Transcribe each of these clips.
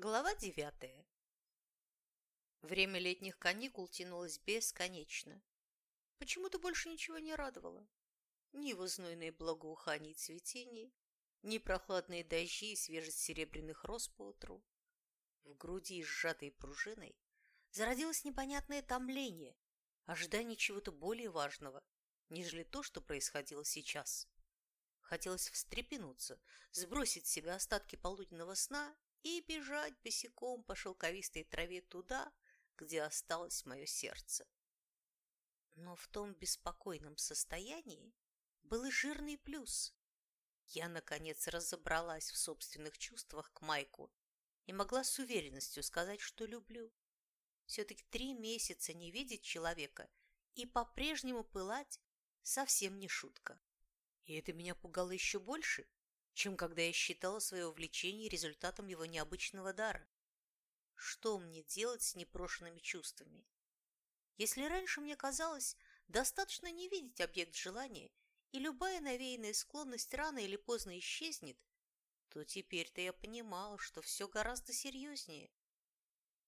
Глава девятая. Время летних каникул тянулось бесконечно. Почему-то больше ничего не радовало. Ни его знойные благоухания и цветения, ни прохладные дожди и свежесть серебряных роз по утру. В груди, сжатой пружиной, зародилось непонятное томление, ожидание чего-то более важного, нежели то, что происходило сейчас. Хотелось встрепенуться, сбросить с себя остатки полуденного сна и бежать босиком по шелковистой траве туда, где осталось мое сердце. Но в том беспокойном состоянии был и жирный плюс. Я, наконец, разобралась в собственных чувствах к Майку и могла с уверенностью сказать, что люблю. Все-таки три месяца не видеть человека и по-прежнему пылать совсем не шутка. И это меня пугало еще больше, чем когда я считала свое увлечение результатом его необычного дара. Что мне делать с непрошенными чувствами? Если раньше мне казалось, достаточно не видеть объект желания, и любая навеянная склонность рано или поздно исчезнет, то теперь-то я понимала, что все гораздо серьезнее.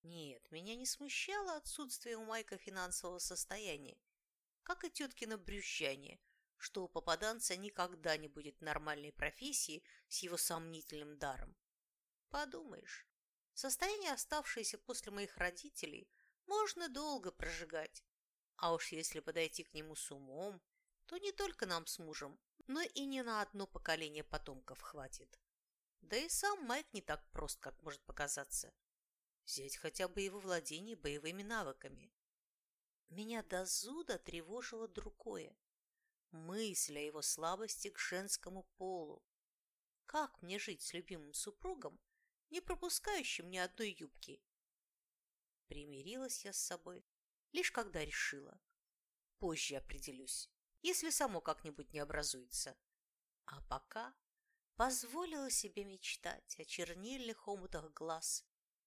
Нет, меня не смущало отсутствие у Майка финансового состояния, как и теткино брюзжание – что у попаданца никогда не будет нормальной профессии с его сомнительным даром. Подумаешь, состояние, оставшееся после моих родителей, можно долго прожигать. А уж если подойти к нему с умом, то не только нам с мужем, но и не на одно поколение потомков хватит. Да и сам Майк не так прост, как может показаться. Взять хотя бы его владение боевыми навыками. Меня до зуда тревожило другое мысль о его слабости к женскому полу. Как мне жить с любимым супругом, не пропускающим ни одной юбки? Примирилась я с собой, лишь когда решила. Позже определюсь, если само как-нибудь не образуется. А пока позволила себе мечтать о чернильных омутах глаз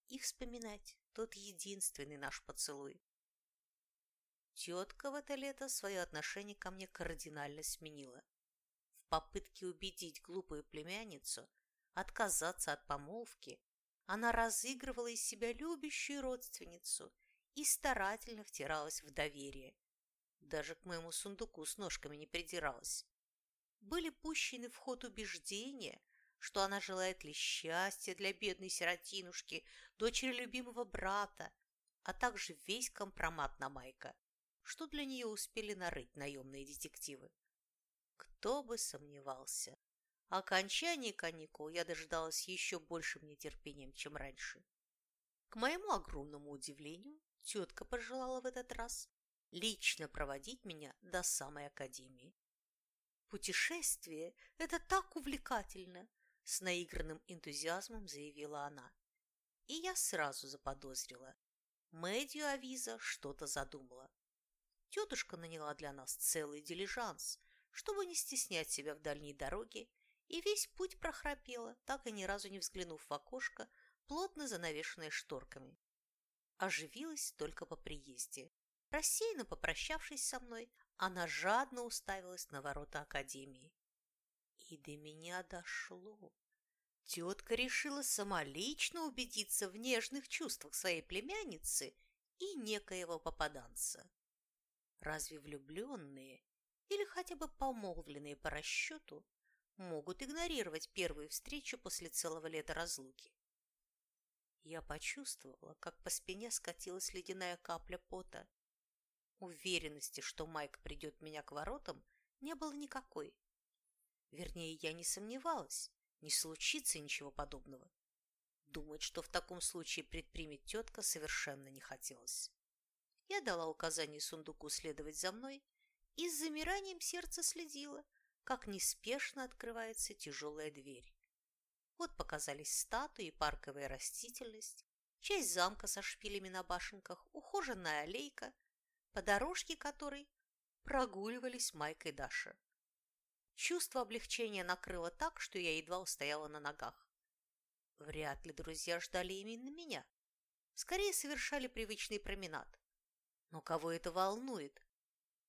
и вспоминать тот единственный наш поцелуй. Тетка в это лето свое отношение ко мне кардинально сменила. В попытке убедить глупую племянницу отказаться от помолвки, она разыгрывала из себя любящую родственницу и старательно втиралась в доверие. Даже к моему сундуку с ножками не придиралась. Были пущены в ход убеждения, что она желает лишь счастья для бедной сиротинушки, дочери любимого брата, а также весь компромат на Майка что для нее успели нарыть наемные детективы. Кто бы сомневался. Окончание каникул я дождалась еще большим нетерпением, чем раньше. К моему огромному удивлению, тетка пожелала в этот раз лично проводить меня до самой академии. «Путешествие – это так увлекательно!» – с наигранным энтузиазмом заявила она. И я сразу заподозрила. Мэдью Авиза что-то задумала. Тетушка наняла для нас целый дилижанс, чтобы не стеснять себя в дальней дороге, и весь путь прохрапела, так и ни разу не взглянув в окошко, плотно занавешенное шторками. Оживилась только по приезде. Рассеянно попрощавшись со мной, она жадно уставилась на ворота Академии. И до меня дошло. Тетка решила самолично убедиться в нежных чувствах своей племянницы и некоего попаданца. Разве влюбленные или хотя бы помолвленные по расчету могут игнорировать первую встречу после целого лета разлуки? Я почувствовала, как по спине скатилась ледяная капля пота. Уверенности, что Майк придет меня к воротам, не было никакой. Вернее, я не сомневалась, не случится ничего подобного. Думать, что в таком случае предпримет тетка, совершенно не хотелось. Я дала указание сундуку следовать за мной и с замиранием сердца следила, как неспешно открывается тяжелая дверь. Вот показались статуи и парковая растительность, часть замка со шпилями на башенках, ухоженная аллейка, по дорожке которой прогуливались Майк и Даша. Чувство облегчения накрыло так, что я едва устояла на ногах. Вряд ли друзья ждали именно меня. Скорее совершали привычный променад. Но кого это волнует?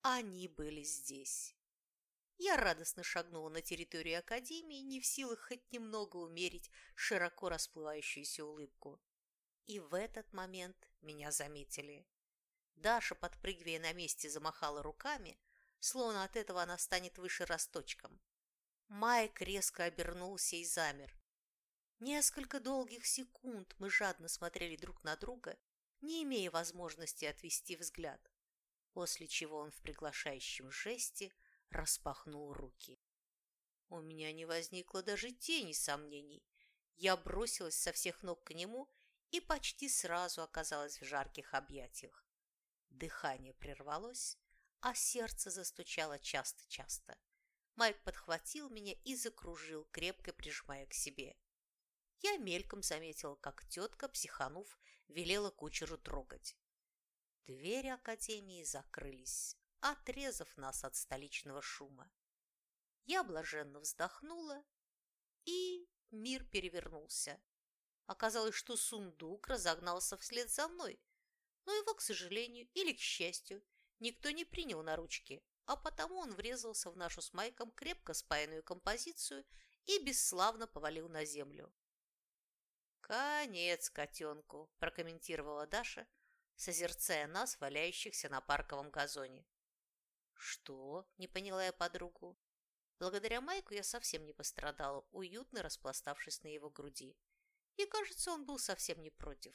Они были здесь. я радостно шагнула на территорию Академии, не в силах хоть немного умерить широко расплывающуюся улыбку. И в этот момент меня заметили. Даша, подпрыгивая на месте, замахала руками, словно от этого она станет выше росточком. Майк резко обернулся и замер. Несколько долгих секунд мы жадно смотрели друг на друга, не имея возможности отвести взгляд, после чего он в приглашающем жесте распахнул руки. У меня не возникло даже тени сомнений. Я бросилась со всех ног к нему и почти сразу оказалась в жарких объятиях. Дыхание прервалось, а сердце застучало часто-часто. Майк подхватил меня и закружил, крепко прижимая к себе. Я мельком заметила, как тетка, психанув, велела кучеру трогать. Двери академии закрылись, отрезав нас от столичного шума. Я блаженно вздохнула, и мир перевернулся. Оказалось, что сундук разогнался вслед за мной, но его, к сожалению или к счастью, никто не принял на ручки, а потому он врезался в нашу с Майком крепко спаянную композицию и бесславно повалил на землю. «Конец котенку», – прокомментировала Даша, созерцая нас, валяющихся на парковом газоне. «Что?» – не поняла я подругу. Благодаря Майку я совсем не пострадала, уютно распластавшись на его груди. И, кажется, он был совсем не против.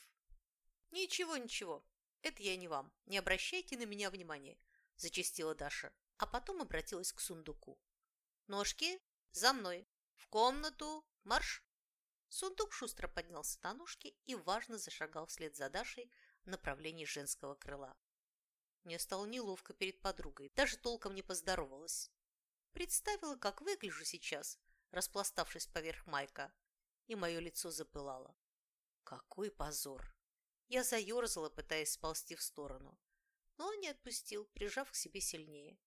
«Ничего, ничего, это я не вам. Не обращайте на меня внимания», – зачастила Даша, а потом обратилась к сундуку. «Ножки, за мной! В комнату! Марш!» Сундук шустро поднялся на ножки и важно зашагал вслед за Дашей в направлении женского крыла. Мне стало неловко перед подругой, даже толком не поздоровалась. Представила, как выгляжу сейчас, распластавшись поверх майка, и мое лицо запылало. Какой позор! Я заерзала, пытаясь сползти в сторону, но он не отпустил, прижав к себе сильнее.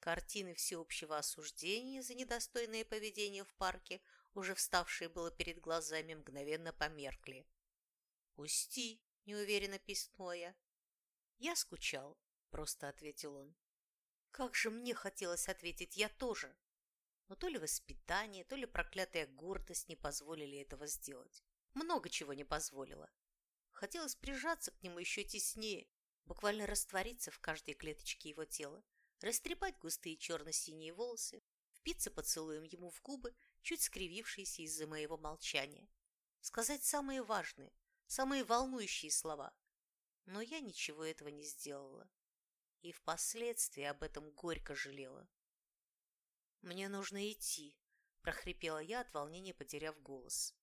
Картины всеобщего осуждения за недостойное поведение в парке, уже вставшие было перед глазами, мгновенно померкли. «Пусти!» – неуверенно пискнула я. «Я скучал», – просто ответил он. Как же мне хотелось ответить «я тоже». Но то ли воспитание, то ли проклятая гордость не позволили этого сделать. Много чего не позволило. Хотелось прижаться к нему еще теснее, буквально раствориться в каждой клеточке его тела, растрепать густые черно-синие волосы, впиться поцелуем ему в губы, чуть скривившиеся из-за моего молчания, сказать самые важные, самые волнующие слова, но я ничего этого не сделала. И впоследствии об этом горько жалела. «Мне нужно идти», – прохрипела я от волнения, потеряв голос.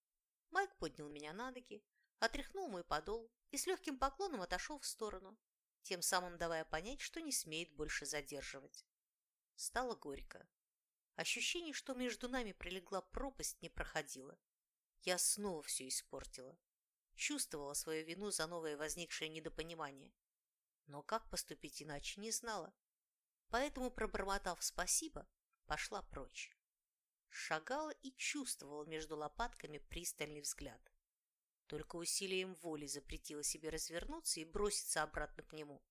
Майк поднял меня на ноги, отряхнул мой подол и с легким поклоном отошел в сторону, тем самым давая понять, что не смеет больше задерживать. Стало горько. Ощущение, что между нами прилегла пропасть, не проходило. Я снова все испортила чувствовала свою вину за новое возникшее недопонимание. Но как поступить иначе не знала. Поэтому, пробормотав «спасибо», пошла прочь. Шагала и чувствовала между лопатками пристальный взгляд. Только усилием воли запретила себе развернуться и броситься обратно к нему.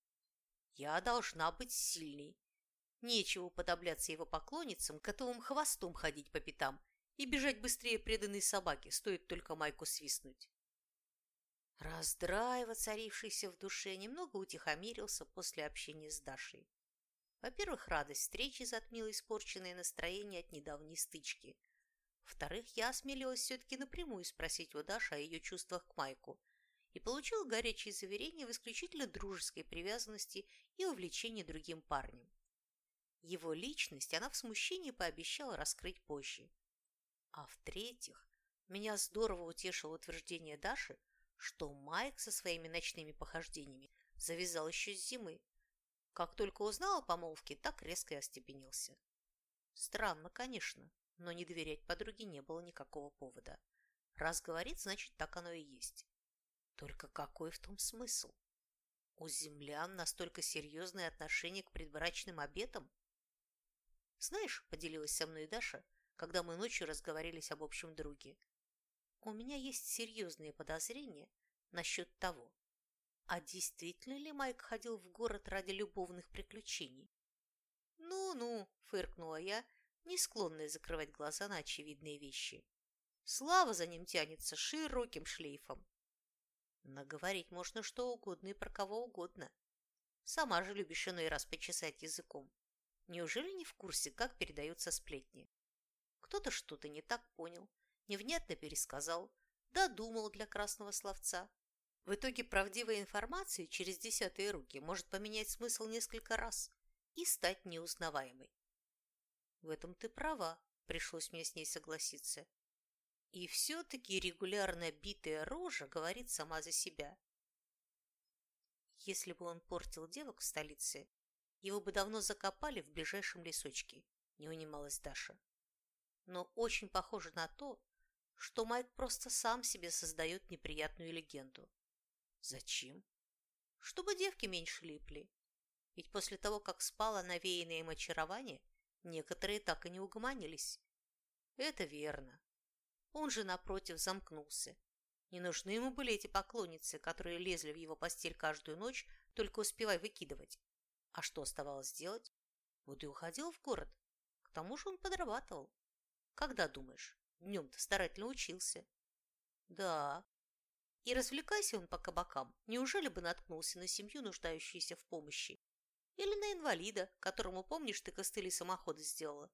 Я должна быть сильней. Нечего уподобляться его поклонницам, готовым хвостом ходить по пятам и бежать быстрее преданной собаки, стоит только майку свистнуть. Раздрай, воцарившийся в душе, немного утихомирился после общения с Дашей. Во-первых, радость встречи затмила испорченное настроение от недавней стычки. Во-вторых, я осмелилась все-таки напрямую спросить у Даши о ее чувствах к Майку и получила горячие заверения в исключительно дружеской привязанности и увлечении другим парнем. Его личность она в смущении пообещала раскрыть позже. А в-третьих, меня здорово утешило утверждение Даши, что Майк со своими ночными похождениями завязал еще с зимы. Как только узнал о помолвке, так резко и остепенился. Странно, конечно, но не доверять подруге не было никакого повода. Раз говорит, значит, так оно и есть. Только какой в том смысл? У землян настолько серьезное отношение к предбрачным обетам? Знаешь, поделилась со мной Даша, когда мы ночью разговорились об общем друге. У меня есть серьезные подозрения насчет того, а действительно ли Майк ходил в город ради любовных приключений? «Ну-ну», – фыркнула я, не склонная закрывать глаза на очевидные вещи. Слава за ним тянется широким шлейфом. Наговорить можно что угодно и про кого угодно. Сама же любишь иной раз почесать языком. Неужели не в курсе, как передаются сплетни? Кто-то что-то не так понял, невнятно пересказал, додумал для красного словца. В итоге правдивая информация через десятые руки может поменять смысл несколько раз и стать неузнаваемой. В этом ты права, пришлось мне с ней согласиться. И все-таки регулярно битая рожа говорит сама за себя. Если бы он портил девок в столице, его бы давно закопали в ближайшем лесочке, не унималась Даша. Но очень похоже на то, что Майк просто сам себе создает неприятную легенду. Зачем? Чтобы девки меньше липли. Ведь после того, как спало навеянное им очарование, некоторые так и не угомонились. Это верно. Он же, напротив, замкнулся. Не нужны ему были эти поклонницы, которые лезли в его постель каждую ночь, только успевай выкидывать. А что оставалось делать? Вот и уходил в город. К тому же он подрабатывал. Когда, думаешь, днем-то старательно учился? Да. И развлекайся он по кабакам, неужели бы наткнулся на семью, нуждающуюся в помощи? Или на инвалида, которому, помнишь, ты костыли самохода сделала?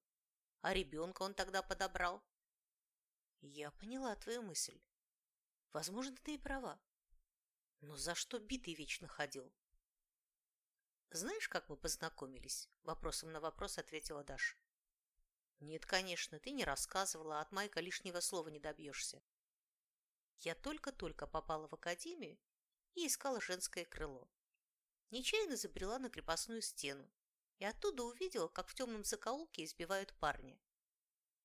А ребенка он тогда подобрал? Я поняла твою мысль. Возможно, ты и права. Но за что битый вечно ходил? Знаешь, как мы познакомились? Вопросом на вопрос ответила Даша. Нет, конечно, ты не рассказывала, а от Майка лишнего слова не добьешься. Я только-только попала в академию и искала женское крыло. Нечаянно забрела на крепостную стену и оттуда увидела, как в темном закоулке избивают парня.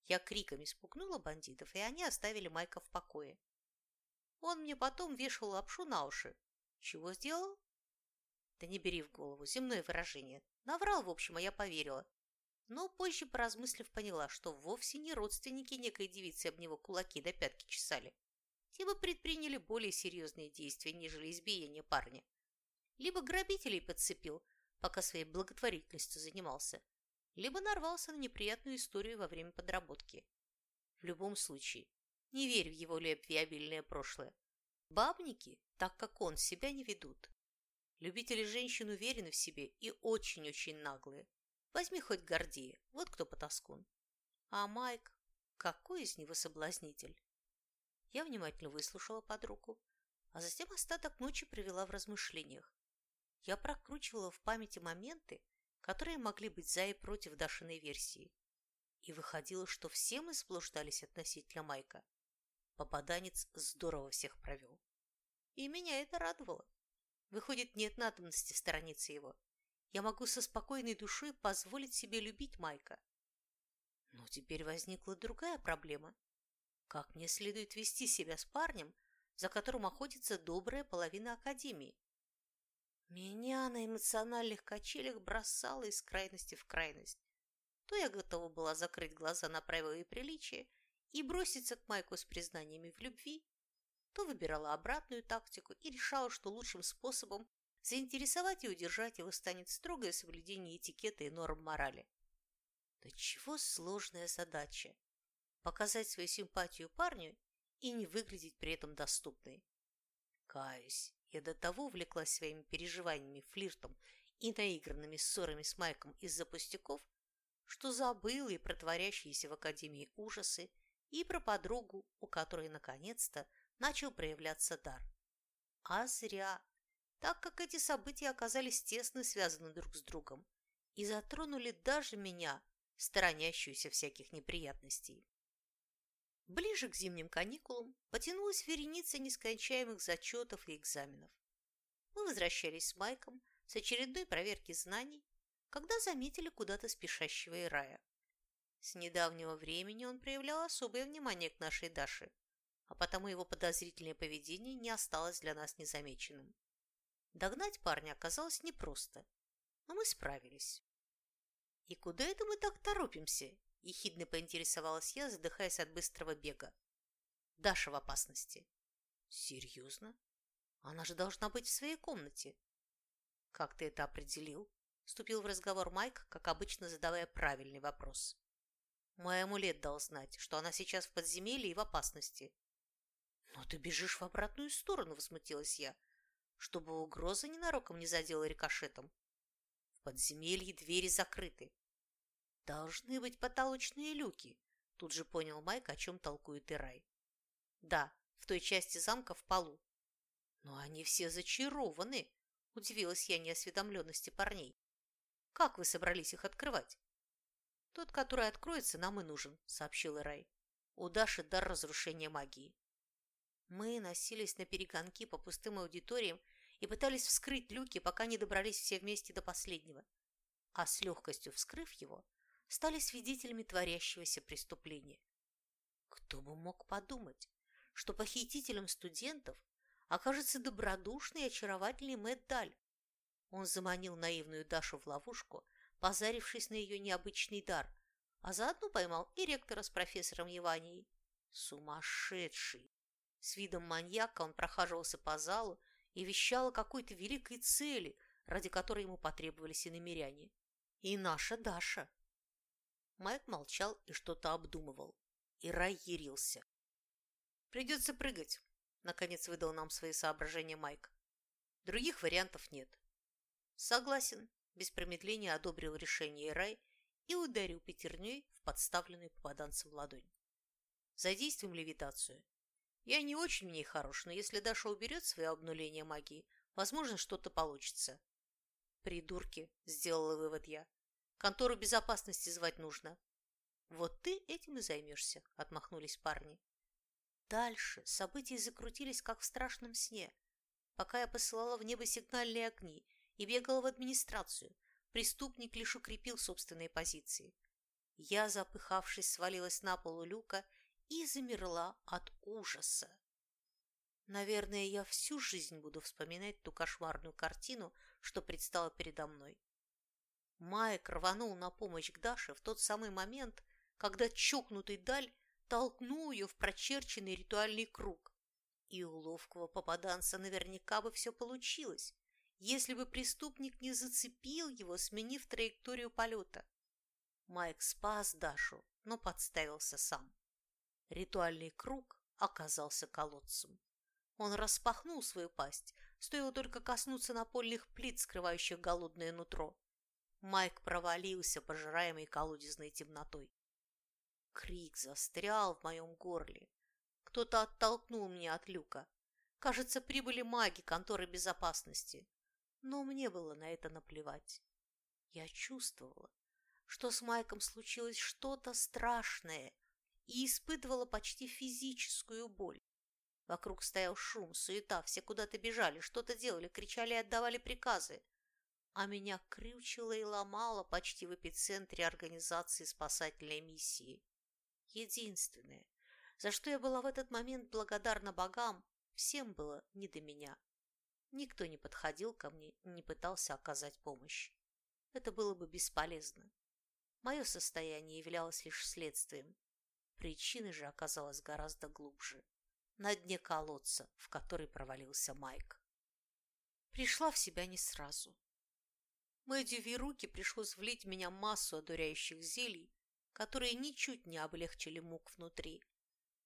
Я криками спугнула бандитов, и они оставили Майка в покое. Он мне потом вешал лапшу на уши. Чего сделал? Да не бери в голову, земное выражение. Наврал, в общем, а я поверила. Но позже, поразмыслив, поняла, что вовсе не родственники некой девицы об него кулаки до пятки чесали. Те бы предприняли более серьезные действия, нежели избиение парня. Либо грабителей подцепил, пока своей благотворительностью занимался, либо нарвался на неприятную историю во время подработки. В любом случае, не верь в его любвеобильное прошлое. Бабники, так как он, себя не ведут. Любители женщин уверены в себе и очень-очень наглые. Возьми хоть Гордея, вот кто потаскун. А Майк, какой из него соблазнитель? Я внимательно выслушала подругу, а затем остаток ночи провела в размышлениях. Я прокручивала в памяти моменты, которые могли быть за и против Дашиной версии. И выходило, что все мы сблуждались относительно Майка. Попаданец здорово всех провел. И меня это радовало. Выходит, нет надобности сторониться его. Я могу со спокойной душой позволить себе любить Майка. Но теперь возникла другая проблема. Как мне следует вести себя с парнем, за которым охотится добрая половина Академии? Меня на эмоциональных качелях бросало из крайности в крайность. То я готова была закрыть глаза на правила и приличия и броситься к Майку с признаниями в любви, то выбирала обратную тактику и решала, что лучшим способом заинтересовать и удержать его станет строгое соблюдение этикета и норм морали. Да чего сложная задача – показать свою симпатию парню и не выглядеть при этом доступной. Каюсь, я до того увлеклась своими переживаниями, флиртом и наигранными ссорами с Майком из-за пустяков, что забыла и про творящиеся в Академии ужасы, и про подругу, у которой наконец-то начал проявляться дар. А зря, так как эти события оказались тесно связаны друг с другом и затронули даже меня, сторонящуюся всяких неприятностей. Ближе к зимним каникулам потянулась вереница нескончаемых зачетов и экзаменов. Мы возвращались с Майком с очередной проверки знаний, когда заметили куда-то спешащего Ирая. С недавнего времени он проявлял особое внимание к нашей Даше, а потому его подозрительное поведение не осталось для нас незамеченным. Догнать парня оказалось непросто, но мы справились. «И куда это мы так торопимся?» – ехидно поинтересовалась я, задыхаясь от быстрого бега. Даша в опасности. Серьезно? Она же должна быть в своей комнате. Как ты это определил? Вступил в разговор Майк, как обычно задавая правильный вопрос. Мой амулет дал знать, что она сейчас в подземелье и в опасности. «Но ты бежишь в обратную сторону», — возмутилась я, чтобы угроза ненароком не задела рикошетом. В подземелье двери закрыты. Должны быть потолочные люки, тут же понял Майк, о чем толкует Ирай. Да, в той части замка в полу. Но они все зачарованы, удивилась я неосведомленности парней. Как вы собрались их открывать? Тот, который откроется, нам и нужен, сообщил Ирай. У Даши дар разрушения магии. Мы носились на перегонки по пустым аудиториям и пытались вскрыть люки, пока не добрались все вместе до последнего. А с легкостью вскрыв его, стали свидетелями творящегося преступления. Кто бы мог подумать, что похитителем студентов окажется добродушный и очаровательный Мэтт Даль. Он заманил наивную Дашу в ловушку, позарившись на ее необычный дар, а заодно поймал и ректора с профессором Еванией. Сумасшедший! С видом маньяка он прохаживался по залу и вещал о какой-то великой цели, ради которой ему потребовались и намеряне. И наша Даша. Майк молчал и что-то обдумывал. И Рай ярился. «Придется прыгать», — наконец выдал нам свои соображения Майк. «Других вариантов нет». «Согласен», — без промедления одобрил решение Рай и ударил пятерней в подставленную попаданцем ладонь. «Задействуем левитацию. Я не очень в ней хорош, но если Даша уберет свое обнуление магии, возможно, что-то получится. Придурки, сделала вывод я. Контору безопасности звать нужно. Вот ты этим и займешься, отмахнулись парни. Дальше события закрутились, как в страшном сне. Пока я посылала в небо сигнальные огни и бегала в администрацию, преступник лишь укрепил собственные позиции. Я, запыхавшись, свалилась на полу люка и замерла от ужаса. Наверное, я всю жизнь буду вспоминать ту кошмарную картину, что предстала передо мной. Майк рванул на помощь к Даше в тот самый момент, когда чокнутый Даль толкнул ее в прочерченный ритуальный круг. И у ловкого попаданца наверняка бы все получилось, если бы преступник не зацепил его, сменив траекторию полета. Майк спас Дашу, но подставился сам. Ритуальный круг оказался колодцем. Он распахнул свою пасть, стоило только коснуться напольных плит, скрывающих голодное нутро. Майк провалился, пожираемый колодезной темнотой. Крик застрял в моем горле. Кто-то оттолкнул меня от люка. Кажется, прибыли маги конторы безопасности. Но мне было на это наплевать. Я чувствовала, что с Майком случилось что-то страшное, и испытывала почти физическую боль. Вокруг стоял шум, суета, все куда-то бежали, что-то делали, кричали и отдавали приказы. А меня крючило и ломало почти в эпицентре организации спасательной миссии. Единственное, за что я была в этот момент благодарна богам, всем было не до меня. Никто не подходил ко мне, не пытался оказать помощь. Это было бы бесполезно. Мое состояние являлось лишь следствием, Причина же оказалась гораздо глубже, на дне колодца, в который провалился Майк. Пришла в себя не сразу. Мэдди руки пришлось влить в меня массу одуряющих зелий, которые ничуть не облегчили мук внутри,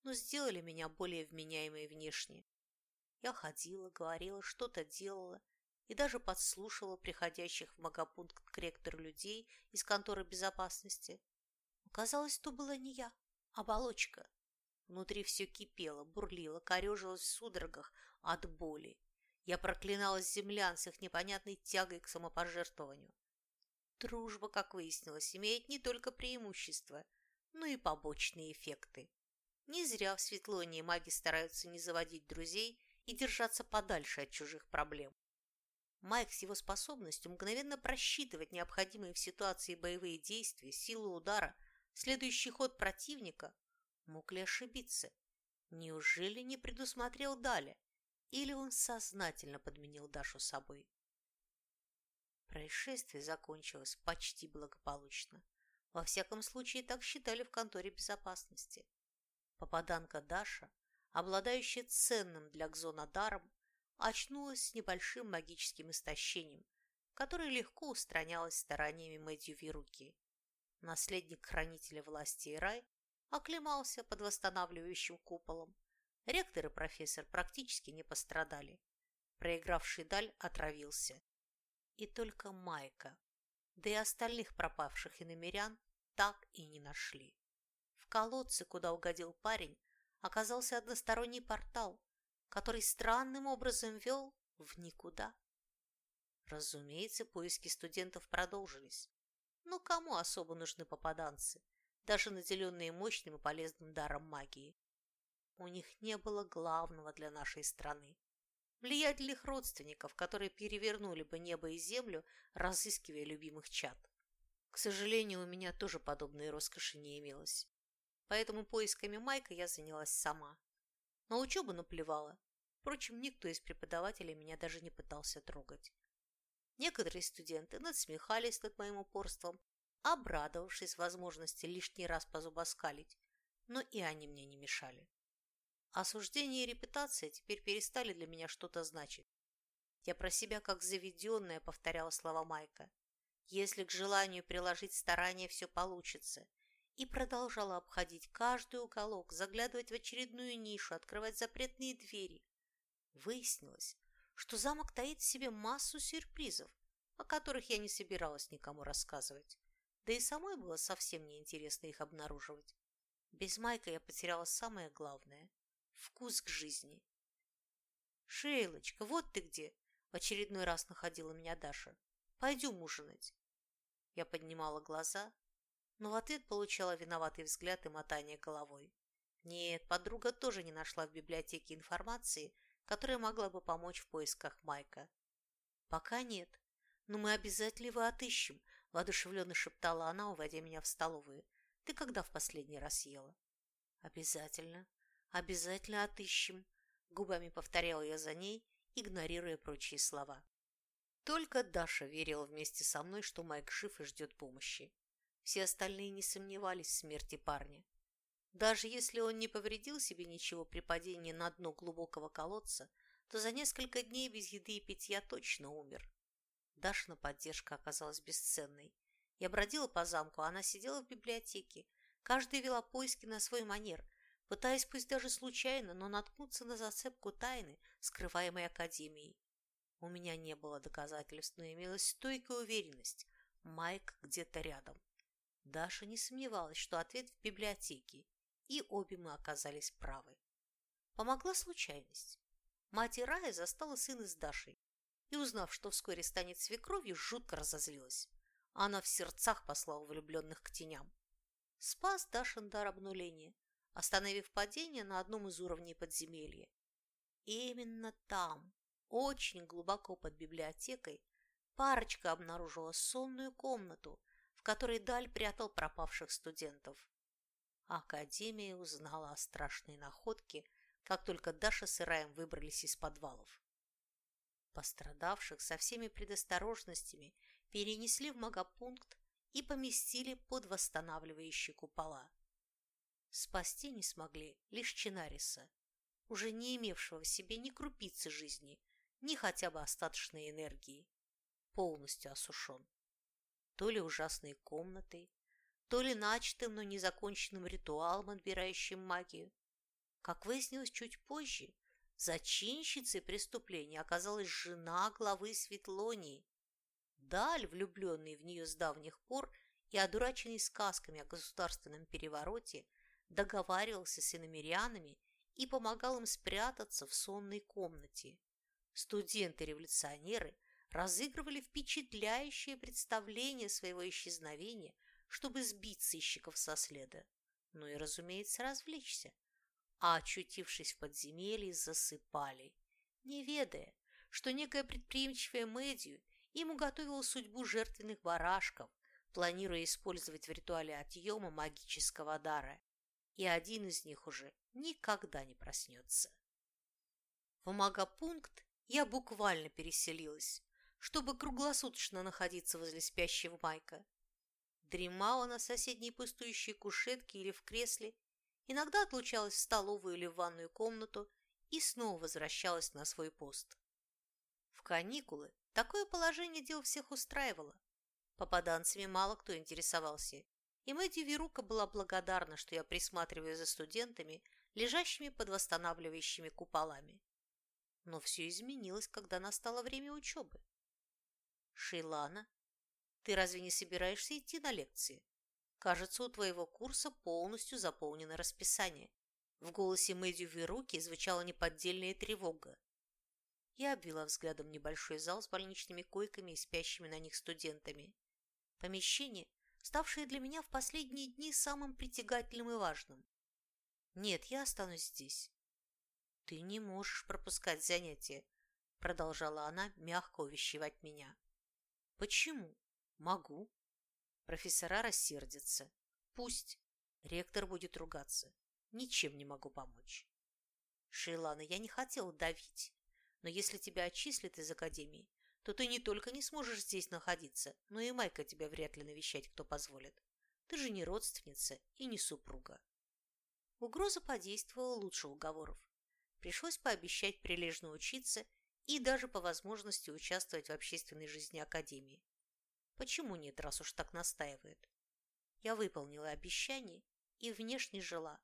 но сделали меня более вменяемой внешне. Я ходила, говорила, что-то делала и даже подслушивала приходящих в магопункт к ректору людей из конторы безопасности. Оказалось, то была не я оболочка. Внутри все кипело, бурлило, корежилось в судорогах от боли. Я проклинала землян с их непонятной тягой к самопожертвованию. Дружба, как выяснилось, имеет не только преимущества, но и побочные эффекты. Не зря в Светлонии маги стараются не заводить друзей и держаться подальше от чужих проблем. Майк с его способностью мгновенно просчитывать необходимые в ситуации боевые действия, силу удара Следующий ход противника мог ли ошибиться? Неужели не предусмотрел Даля? Или он сознательно подменил Дашу собой? Происшествие закончилось почти благополучно. Во всяком случае, так считали в конторе безопасности. Попаданка Даша, обладающая ценным для Кзона даром, очнулась с небольшим магическим истощением, которое легко устранялось стараниями Мэдью Вируки. Наследник хранителя власти и рай оклемался под восстанавливающим куполом. Ректор и профессор практически не пострадали. Проигравший Даль отравился. И только Майка, да и остальных пропавших иномерян так и не нашли. В колодце, куда угодил парень, оказался односторонний портал, который странным образом вел в никуда. Разумеется, поиски студентов продолжились. Но кому особо нужны попаданцы, даже наделенные мощным и полезным даром магии? У них не было главного для нашей страны – влиятельных родственников, которые перевернули бы небо и землю, разыскивая любимых чад. К сожалению, у меня тоже подобной роскоши не имелось. Поэтому поисками Майка я занялась сама. На учебу наплевала. Впрочем, никто из преподавателей меня даже не пытался трогать. Некоторые студенты надсмехались над моим упорством, обрадовавшись возможности лишний раз позубоскалить, но и они мне не мешали. Осуждение и репутация теперь перестали для меня что-то значить. Я про себя как заведенная повторяла слова Майка. Если к желанию приложить старания все получится. И продолжала обходить каждый уголок, заглядывать в очередную нишу, открывать запретные двери. Выяснилось, что замок таит в себе массу сюрпризов, о которых я не собиралась никому рассказывать. Да и самой было совсем неинтересно их обнаруживать. Без Майка я потеряла самое главное – вкус к жизни. «Шейлочка, вот ты где!» – в очередной раз находила меня Даша. «Пойдем ужинать». Я поднимала глаза, но в ответ получала виноватый взгляд и мотание головой. Нет, подруга тоже не нашла в библиотеке информации, которая могла бы помочь в поисках Майка. «Пока нет, но мы обязательно его отыщем», – воодушевленно шептала она, уводя меня в столовую. «Ты когда в последний раз ела?» «Обязательно, обязательно отыщем», – губами повторяла я за ней, игнорируя прочие слова. Только Даша верила вместе со мной, что Майк жив и ждет помощи. Все остальные не сомневались в смерти парня. Даже если он не повредил себе ничего при падении на дно глубокого колодца, то за несколько дней без еды и питья точно умер. Дашина поддержка оказалась бесценной. Я бродила по замку, а она сидела в библиотеке. Каждая вела поиски на свой манер, пытаясь пусть даже случайно, но наткнуться на зацепку тайны, скрываемой Академией. У меня не было доказательств, но имелась стойкая уверенность. Майк где-то рядом. Даша не сомневалась, что ответ в библиотеке, и обе мы оказались правы. Помогла случайность. Мать Ирая застала сына с Дашей и, узнав, что вскоре станет свекровью, жутко разозлилась. Она в сердцах послала влюбленных к теням. Спас Дашин дар обнуления, остановив падение на одном из уровней подземелья. И именно там, очень глубоко под библиотекой, парочка обнаружила сонную комнату, в которой Даль прятал пропавших студентов. Академия узнала о страшной находке, как только Даша с Ираем выбрались из подвалов. Пострадавших со всеми предосторожностями перенесли в магопункт и поместили под восстанавливающие купола. Спасти не смогли лишь Чинариса, уже не имевшего в себе ни крупицы жизни, ни хотя бы остаточной энергии, полностью осушен. То ли ужасной комнатой, то ли начатым, но незаконченным ритуалом, отбирающим магию. Как выяснилось чуть позже, зачинщицей преступления оказалась жена главы Светлонии. Даль, влюбленный в нее с давних пор и одураченный сказками о государственном перевороте, договаривался с иномерянами и помогал им спрятаться в сонной комнате. Студенты-революционеры разыгрывали впечатляющее представление своего исчезновения чтобы сбить сыщиков со следа, ну и, разумеется, развлечься. А, очутившись в подземелье, засыпали, не ведая, что некая предприимчивая Мэдью им уготовила судьбу жертвенных барашков, планируя использовать в ритуале отъема магического дара, и один из них уже никогда не проснется. В магопункт я буквально переселилась, чтобы круглосуточно находиться возле спящего Майка дремала на соседней пустующей кушетке или в кресле, иногда отлучалась в столовую или в ванную комнату и снова возвращалась на свой пост. В каникулы Такое положение дел всех устраивало. Попаданцами мало кто интересовался, и Мэдди Верука была благодарна, что я присматриваю за студентами, лежащими под восстанавливающими куполами. Но все изменилось, когда настало время учебы. «Шейлана, ты разве не собираешься идти на лекции? Кажется, у твоего курса полностью заполнено расписание». В голосе Мэдди Веруки звучала неподдельная тревога. Я обвела взглядом небольшой зал с больничными койками и спящими на них студентами. Помещение, ставшее для меня в последние дни самым притягательным и важным. Нет, я останусь здесь. Ты не можешь пропускать занятия, продолжала она мягко увещевать меня. Почему? Могу. Профессора рассердятся. Пусть. Ректор будет ругаться. Ничем не могу помочь. Шейлана, я не хотела давить. Но если тебя отчислят из академии, то ты не только не сможешь здесь находиться, но и Майка тебя вряд ли навещать кто позволит. Ты же не родственница и не супруга. Угроза подействовала лучше уговоров. Пришлось пообещать прилежно учиться и даже по возможности участвовать в общественной жизни Академии. Почему нет, раз уж так настаивают? Я выполнила обещание и внешне жила,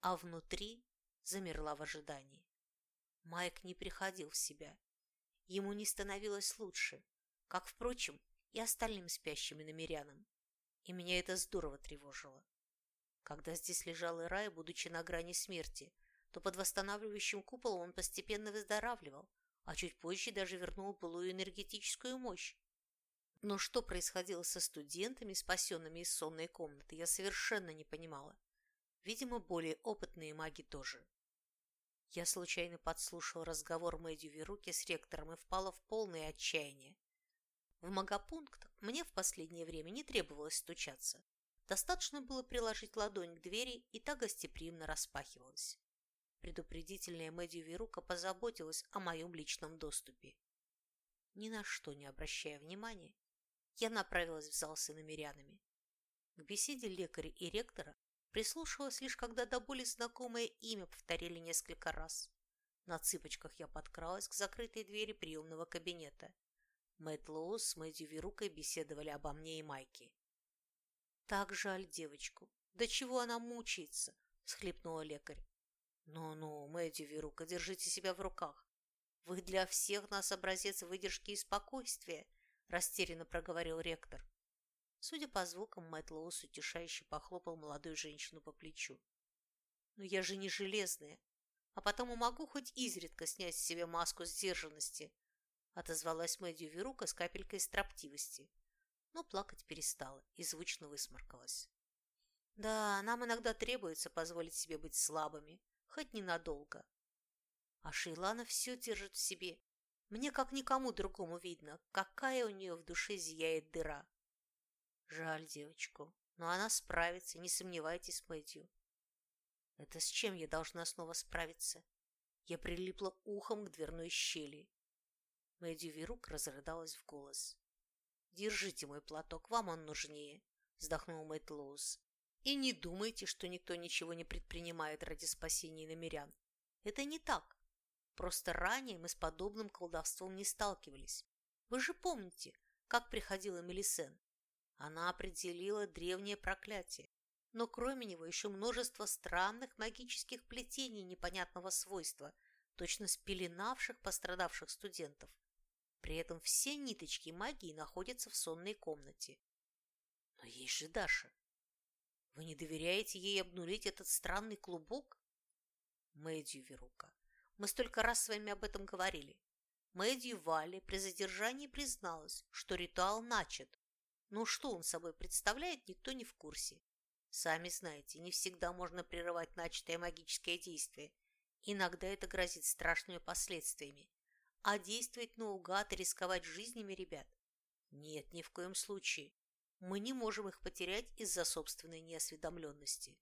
а внутри замерла в ожидании. Майк не приходил в себя. Ему не становилось лучше, как, впрочем, и остальным спящим иномерянам. И меня это здорово тревожило. Когда здесь лежал Ирай, будучи на грани смерти, то под восстанавливающим куполом он постепенно выздоравливал, а чуть позже даже вернул былую энергетическую мощь. Но что происходило со студентами, спасенными из сонной комнаты, я совершенно не понимала. Видимо, более опытные маги тоже. Я случайно подслушал разговор Мэдью Веруки с ректором и впала в полное отчаяние. В магопункт мне в последнее время не требовалось стучаться. Достаточно было приложить ладонь к двери, и та гостеприимно распахивалась. Предупредительная Мэдью Верука позаботилась о моем личном доступе. Ни на что не обращая внимания, я направилась в зал с иномерянами. К беседе лекаря и ректора Прислушивалась лишь, когда до боли знакомое имя повторили несколько раз. На цыпочках я подкралась к закрытой двери приемного кабинета. Мэтт Лоус с Мэдью Верукой беседовали обо мне и Майке. «Так жаль девочку. До чего она мучается?» – схлипнула лекарь. «Ну-ну, Мэдью Верука, держите себя в руках. Вы для всех нас образец выдержки и спокойствия», – растерянно проговорил ректор. Судя по звукам, Мэтт Лоус утешающе похлопал молодую женщину по плечу. «Но я же не железная, а потому могу хоть изредка снять с себя маску сдержанности», отозвалась Мэдью Верука с капелькой строптивости, но плакать перестала и звучно высморкалась. «Да, нам иногда требуется позволить себе быть слабыми, хоть ненадолго. А Шейлана все держит в себе. Мне, как никому другому, видно, какая у нее в душе зияет дыра. Жаль девочку, но она справится, не сомневайтесь, Мэтью. Это с чем я должна снова справиться? Я прилипла ухом к дверной щели. Мэдди Верук разрыдалась в голос. «Держите мой платок, вам он нужнее», — вздохнул Мэтт Лоус. «И не думайте, что никто ничего не предпринимает ради спасения намерян. Это не так. Просто ранее мы с подобным колдовством не сталкивались. Вы же помните, как приходила Мелисен? Она определила древнее проклятие, но кроме него еще множество странных магических плетений непонятного свойства, точно спеленавших пострадавших студентов. При этом все ниточки магии находятся в сонной комнате. Но есть же Даша. Вы не доверяете ей обнулить этот странный клубок? Мэдью Верука, мы столько раз с вами об этом говорили. Мэдью Валли при задержании призналась, что ритуал начат, но ну, что он собой представляет, никто не в курсе. Сами знаете, не всегда можно прерывать начатое магическое действие. Иногда это грозит страшными последствиями. А действовать наугад и рисковать жизнями ребят? Нет, ни в коем случае. Мы не можем их потерять из-за собственной неосведомленности.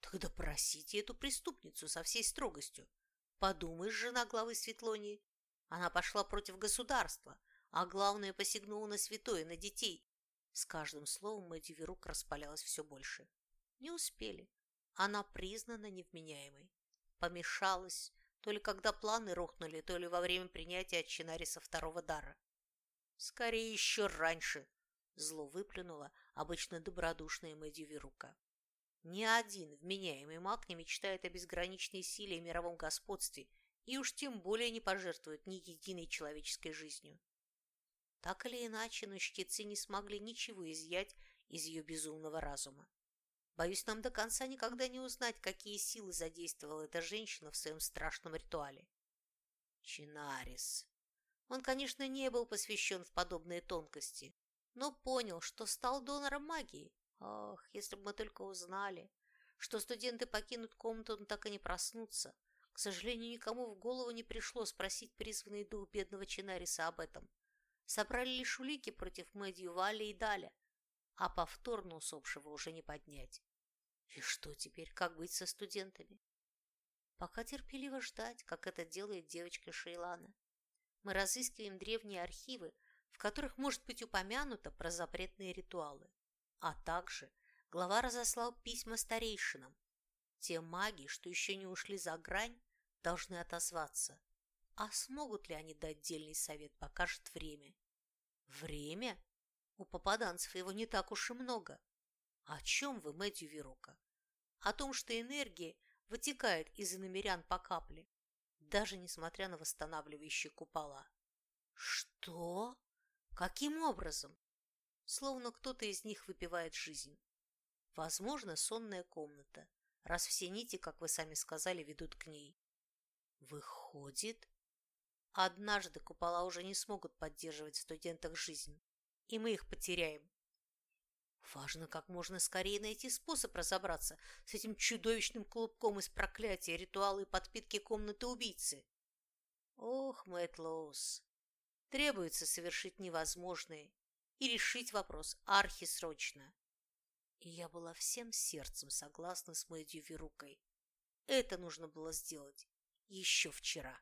Тогда просите эту преступницу со всей строгостью. Подумаешь, жена главы Светлонии. Она пошла против государства, а главное, посягнула на святое, на детей. С каждым словом Мэдди Верук распалялась все больше. Не успели. Она признана невменяемой. Помешалась, то ли когда планы рухнули, то ли во время принятия от Чинариса второго дара. Скорее еще раньше, зло выплюнула обычно добродушная Мэдди Верука. Ни один вменяемый маг не мечтает о безграничной силе и мировом господстве, и уж тем более не пожертвует ни единой человеческой жизнью. Так или иначе, но щитцы не смогли ничего изъять из ее безумного разума. Боюсь, нам до конца никогда не узнать, какие силы задействовала эта женщина в своем страшном ритуале. Чинарис. Он, конечно, не был посвящен в подобные тонкости, но понял, что стал донором магии. Ах, если бы мы только узнали, что студенты покинут комнату, но так и не проснутся. К сожалению, никому в голову не пришло спросить призванный дух бедного Чинариса об этом. Собрали лишь улики против Мэдью Валли и Даля, а повторно усопшего уже не поднять. И что теперь, как быть со студентами? Пока терпеливо ждать, как это делает девочка Шейлана. Мы разыскиваем древние архивы, в которых может быть упомянуто про запретные ритуалы. А также глава разослал письма старейшинам. Те маги, что еще не ушли за грань, должны отозваться. А смогут ли они дать дельный совет, покажет время. Время? У попаданцев его не так уж и много. О чем вы, Мэтью Верука? О том, что энергия вытекает из иномерян по капле, даже несмотря на восстанавливающие купола. Что? Каким образом? Словно кто-то из них выпивает жизнь. Возможно, сонная комната, раз все нити, как вы сами сказали, ведут к ней. Выходит, однажды купола уже не смогут поддерживать в студентах жизнь, и мы их потеряем. Важно как можно скорее найти способ разобраться с этим чудовищным клубком из проклятия, ритуала и подпитки комнаты убийцы. Ох, Мэтт Лоус, требуется совершить невозможное и решить вопрос архисрочно. И я была всем сердцем согласна с Мэдью Верукой. Это нужно было сделать еще вчера.